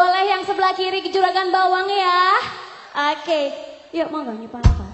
Boleh yang sebelah kiri ke juragan bawang ya. Oke. Yuk monggo nyimpan apa?